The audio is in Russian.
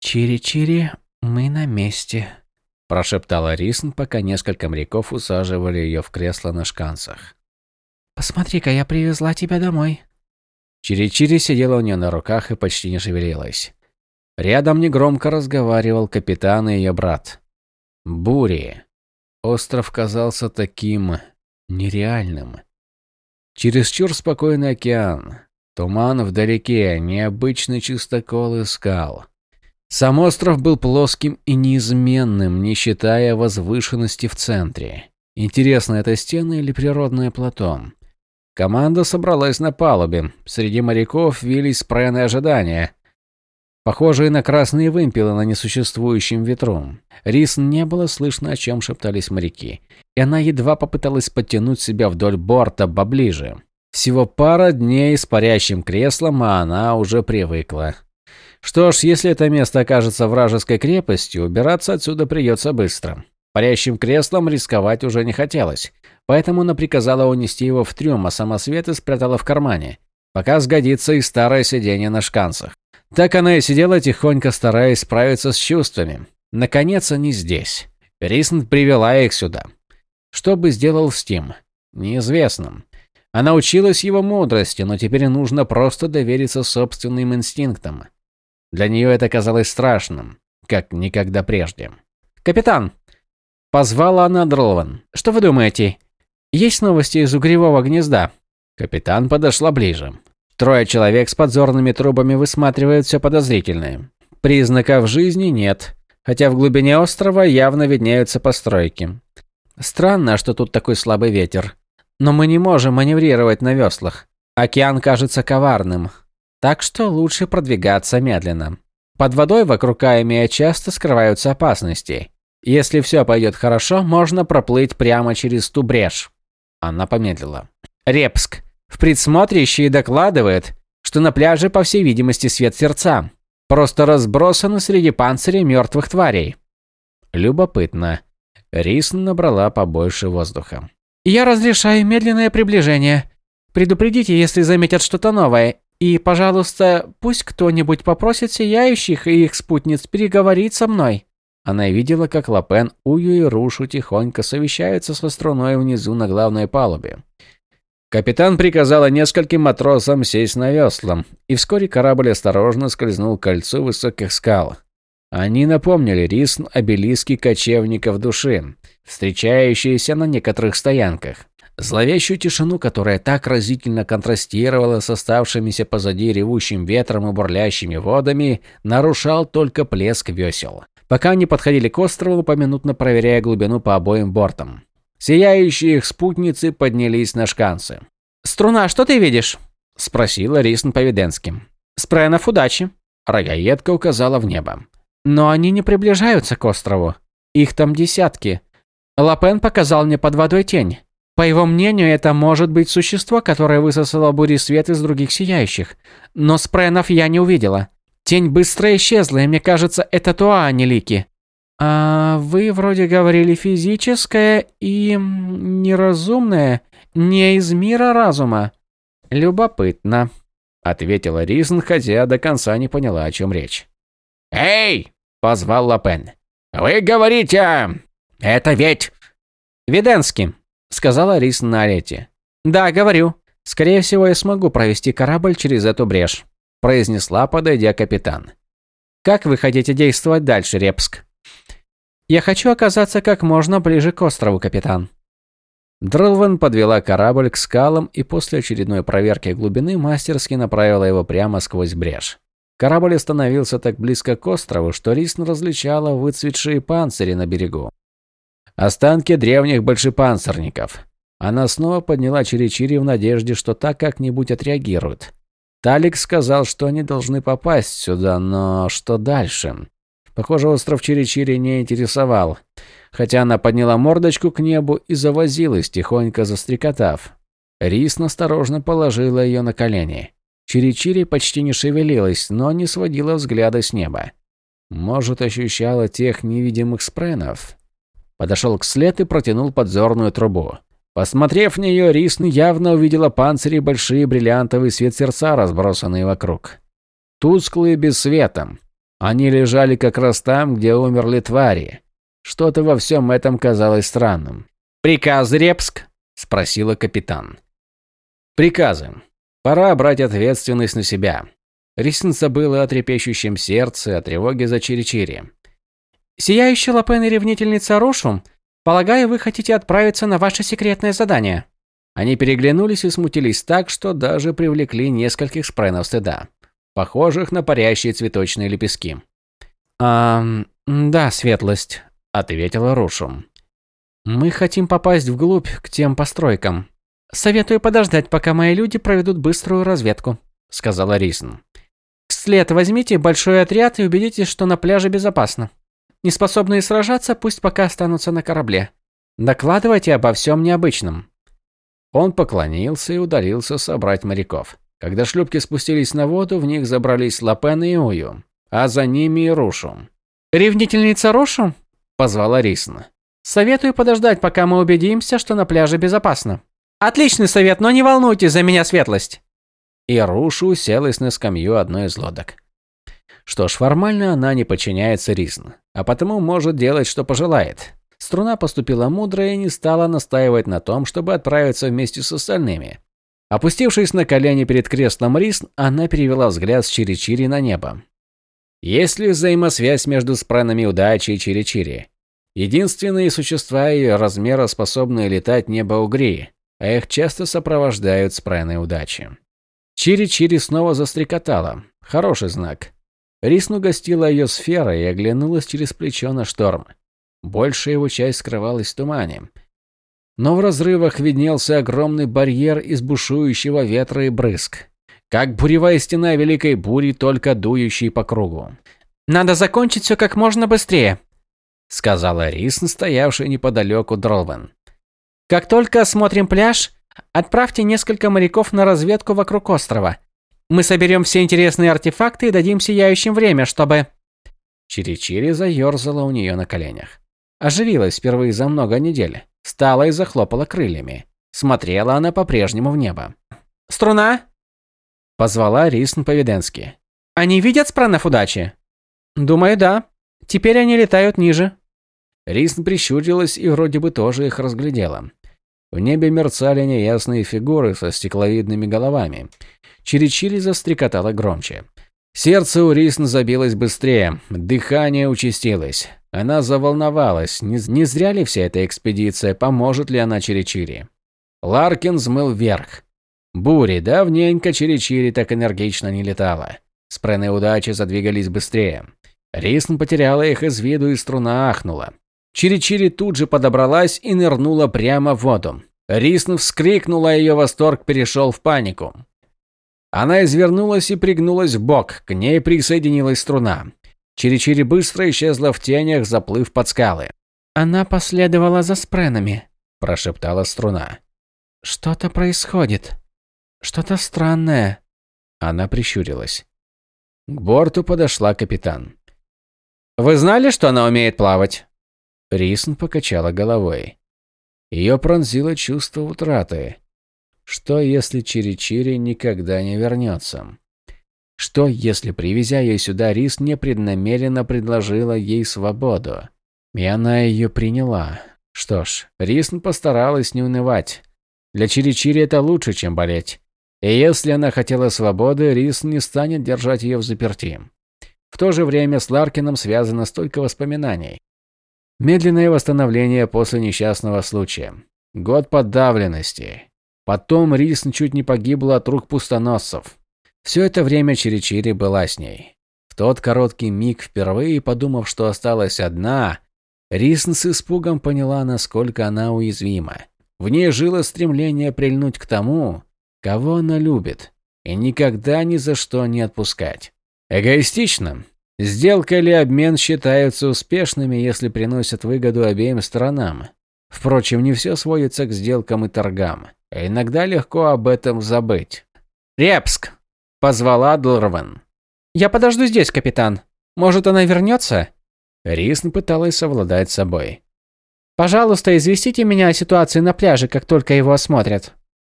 «Чири-чири, мы на месте», – прошептала Рисн, пока несколько моряков усаживали ее в кресло на шканцах. «Посмотри-ка, я привезла тебя домой». Чири-чири сидела у нее на руках и почти не шевелилась. Рядом негромко разговаривал капитан и ее брат. Бури. Остров казался таким нереальным. Чересчур спокойный океан, туман вдалеке, необычный чистокол и скал. Сам остров был плоским и неизменным, не считая возвышенности в центре. Интересно, это стены или природное плато? Команда собралась на палубе. Среди моряков вились спрены ожидания, похожие на красные вымпелы на несуществующем ветру. Рис не было слышно, о чем шептались моряки, и она едва попыталась подтянуть себя вдоль борта поближе. Всего пара дней с парящим креслом, а она уже привыкла. Что ж, если это место окажется вражеской крепостью, убираться отсюда придется быстро. Парящим креслом рисковать уже не хотелось, поэтому она приказала унести его в трюм, а самосветы спрятала в кармане. Пока сгодится и старое сиденье на шканцах. Так она и сидела тихонько, стараясь справиться с чувствами. Наконец они здесь. Рисн привела их сюда. Что бы сделал Стим? Неизвестно. Она училась его мудрости, но теперь нужно просто довериться собственным инстинктам. Для нее это казалось страшным, как никогда прежде. «Капитан!» – позвала она Дролван. «Что вы думаете? Есть новости из угревого гнезда?» Капитан подошла ближе. Трое человек с подзорными трубами высматривают все подозрительное. Признаков жизни нет, хотя в глубине острова явно виднеются постройки. Странно, что тут такой слабый ветер. Но мы не можем маневрировать на веслах. Океан кажется коварным. Так что лучше продвигаться медленно. Под водой вокруг Каемия часто скрываются опасности. Если все пойдет хорошо, можно проплыть прямо через ту брешь. Она помедлила. Репск. В предсмотрящие докладывает, что на пляже, по всей видимости, свет сердца. Просто разбросаны среди панцирей мертвых тварей. Любопытно. Рис набрала побольше воздуха. «Я разрешаю медленное приближение. Предупредите, если заметят что-то новое, и, пожалуйста, пусть кто-нибудь попросит сияющих и их спутниц переговорить со мной». Она видела, как Лапен, Ую и Рушу тихонько совещаются со струной внизу на главной палубе. Капитан приказала нескольким матросам сесть на весла, и вскоре корабль осторожно скользнул к кольцу высоких скал. Они напомнили рисн обелиски кочевников души, встречающиеся на некоторых стоянках. Зловещую тишину, которая так разительно контрастировала с оставшимися позади ревущим ветром и бурлящими водами, нарушал только плеск весел. Пока они подходили к острову, поминутно проверяя глубину по обоим бортам. Сияющие их спутницы поднялись на шканцы. «Струна, что ты видишь?» – спросила Рисн по-виденски. «Спренов удачи», – рогаедка указала в небо. «Но они не приближаются к острову. Их там десятки. Лапен показал мне под водой тень. По его мнению, это может быть существо, которое высосало бури свет из других сияющих. Но спренов я не увидела. Тень быстро исчезла, и мне кажется, это Туа, а не Лики. А вы вроде говорили физическое и неразумное, не из мира разума. Любопытно, ответила Ризн, хотя до конца не поняла, о чем речь. Эй, позвал Лапен. Вы говорите, это ведь Виденский, сказала Ризн на Арете. Да, говорю. Скорее всего, я смогу провести корабль через эту брешь, произнесла, подойдя капитан. Как вы хотите действовать дальше, Репск? Я хочу оказаться как можно ближе к острову, капитан. Дрелван подвела корабль к скалам и после очередной проверки глубины мастерски направила его прямо сквозь брешь. Корабль остановился так близко к острову, что Рисн различала выцветшие панцири на берегу. Останки древних большепанцирников. Она снова подняла Чиричири в надежде, что так как-нибудь отреагирует. Талик сказал, что они должны попасть сюда, но что дальше? Похоже, остров Чири-Чири не интересовал, хотя она подняла мордочку к небу и завозилась, тихонько застрекотав. Рис осторожно положила ее на колени. Чири-Чири почти не шевелилась, но не сводила взгляда с неба. Может, ощущала тех невидимых спренов. Подошел к след и протянул подзорную трубу. Посмотрев на нее, Рисн явно увидела панцири большие бриллиантовые свет сердца, разбросанные вокруг. Тусклые без света. Они лежали как раз там, где умерли твари. Что-то во всем этом казалось странным. «Приказ, Репск?» – спросила капитан. «Приказы. Пора брать ответственность на себя». Рисин забыла о трепещущем сердце, о тревоге за Чири-Чири. «Сияющая Лапен и ревнительница Рошу, полагаю, вы хотите отправиться на ваше секретное задание?» Они переглянулись и смутились так, что даже привлекли нескольких спренов стыда, похожих на парящие цветочные лепестки. «А, да, светлость», – ответила Рушу. «Мы хотим попасть вглубь к тем постройкам. Советую подождать, пока мои люди проведут быструю разведку», – сказала Рисн. «Вслед возьмите большой отряд и убедитесь, что на пляже безопасно. Неспособные сражаться пусть пока останутся на корабле. Докладывайте обо всем необычном». Он поклонился и удалился собрать моряков. Когда шлюпки спустились на воду, в них забрались Лапен и Ую, а за ними и Рушу. «Ревнительница Рушу?» – позвала Рисна. «Советую подождать, пока мы убедимся, что на пляже безопасно». «Отличный совет, но не волнуйтесь за меня, светлость!» И Рушу уселась на скамью одной из лодок. Что ж, формально она не подчиняется Рисн, а потому может делать, что пожелает. Струна поступила мудро и не стала настаивать на том, чтобы отправиться вместе с остальными. Опустившись на колени перед креслом Рисн, она перевела взгляд с Чири-Чири на небо. Есть ли взаимосвязь между спренами удачи и Чири-Чири? Единственные существа ее размера, способные летать небо-угри, а их часто сопровождают спрены удачи. Чири-Чири снова застрекотала. Хороший знак. Рисну гостила ее сфера и оглянулась через плечо на шторм. Большая его часть скрывалась в тумане. Но в разрывах виднелся огромный барьер из бушующего ветра и брызг. Как буревая стена великой бури, только дующей по кругу. «Надо закончить все как можно быстрее», — сказала Рис, стоявшая неподалеку Дролвен. «Как только осмотрим пляж, отправьте несколько моряков на разведку вокруг острова. Мы соберем все интересные артефакты и дадим сияющим время, чтобы...» Чири-Чири заерзала у нее на коленях. Оживилась впервые за много недель. Стала и захлопала крыльями. Смотрела она по-прежнему в небо. «Струна?» Позвала Рисн по-виденски. «Они видят спранов удачи?» «Думаю, да. Теперь они летают ниже». Рисн прищурилась и вроде бы тоже их разглядела. В небе мерцали неясные фигуры со стекловидными головами. Чири-чири застрекотало громче. Сердце у Рисн забилось быстрее, дыхание участилось. Она заволновалась, не, не зря ли вся эта экспедиция, поможет ли она Чири-Чири. Ларкин взмыл вверх. Бури, давненько Чири-Чири так энергично не летала. Спрены удачи задвигались быстрее. Рисн потеряла их из виду и струна ахнула. Чири-Чири тут же подобралась и нырнула прямо в воду. Рисн вскрикнула, ее восторг перешел в панику. Она извернулась и пригнулась в бок, к ней присоединилась струна. Чири-Чири быстро исчезла в тенях, заплыв под скалы. «Она последовала за спренами», – прошептала струна. «Что-то происходит. Что-то странное». Она прищурилась. К борту подошла капитан. «Вы знали, что она умеет плавать?» Рисн покачала головой. Ее пронзило чувство утраты. Что, если Чири-Чири никогда не вернется? Что, если, привезя ее сюда, Рис непреднамеренно предложила ей свободу? И она ее приняла. Что ж, Рисн постаралась не унывать. Для Чири-Чири это лучше, чем болеть. И если она хотела свободы, Рисн не станет держать ее в заперти. В то же время с Ларкином связано столько воспоминаний. Медленное восстановление после несчастного случая. Год подавленности. Потом Рисн чуть не погибла от рук пустоносцев. Все это время Чири-Чири была с ней. В тот короткий миг, впервые подумав, что осталась одна, Рисн с испугом поняла, насколько она уязвима. В ней жило стремление прильнуть к тому, кого она любит, и никогда ни за что не отпускать. Эгоистично. Сделка или обмен считаются успешными, если приносят выгоду обеим сторонам. Впрочем, не все сводится к сделкам и торгам. А иногда легко об этом забыть. «Репск!» – позвала Дорван. «Я подожду здесь, капитан. Может, она вернется?» Рисн пыталась совладать собой. «Пожалуйста, известите меня о ситуации на пляже, как только его осмотрят».